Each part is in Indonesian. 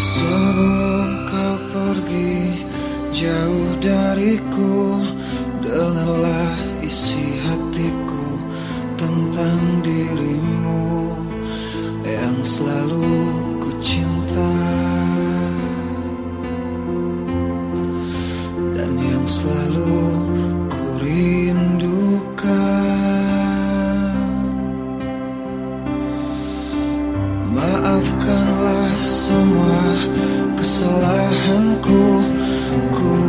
Sebelum kau pergi jauh dariku Dengarlah isi hatiku tentang dirimu Yang selalu ku cinta Dan yang selalu semua kesalahanku. Ku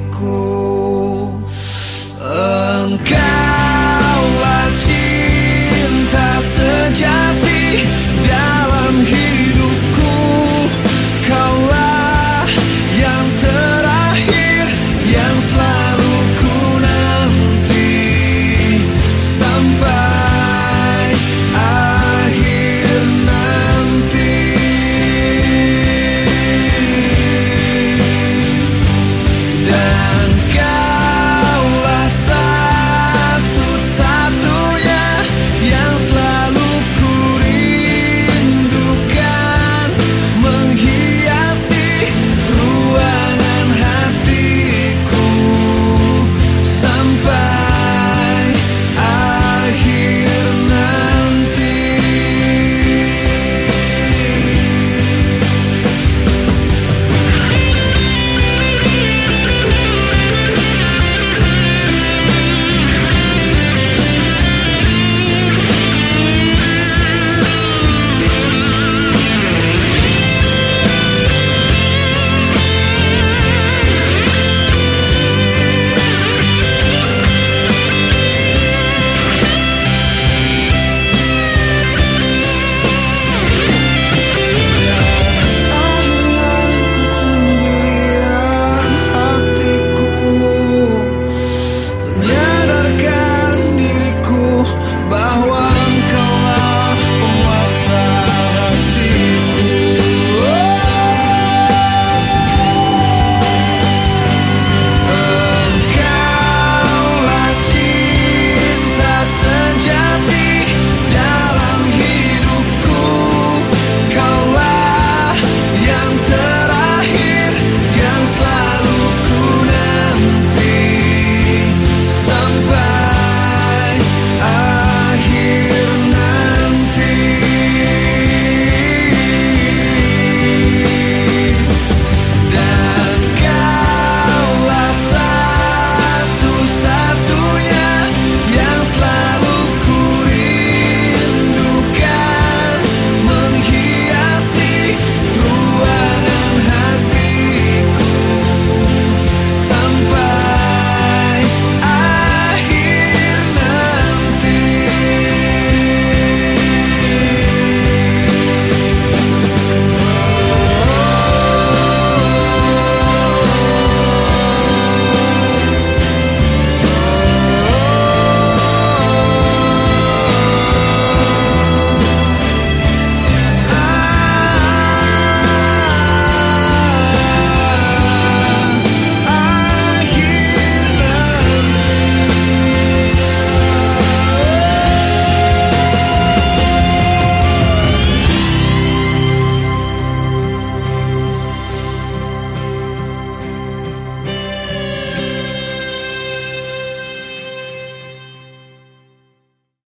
milikku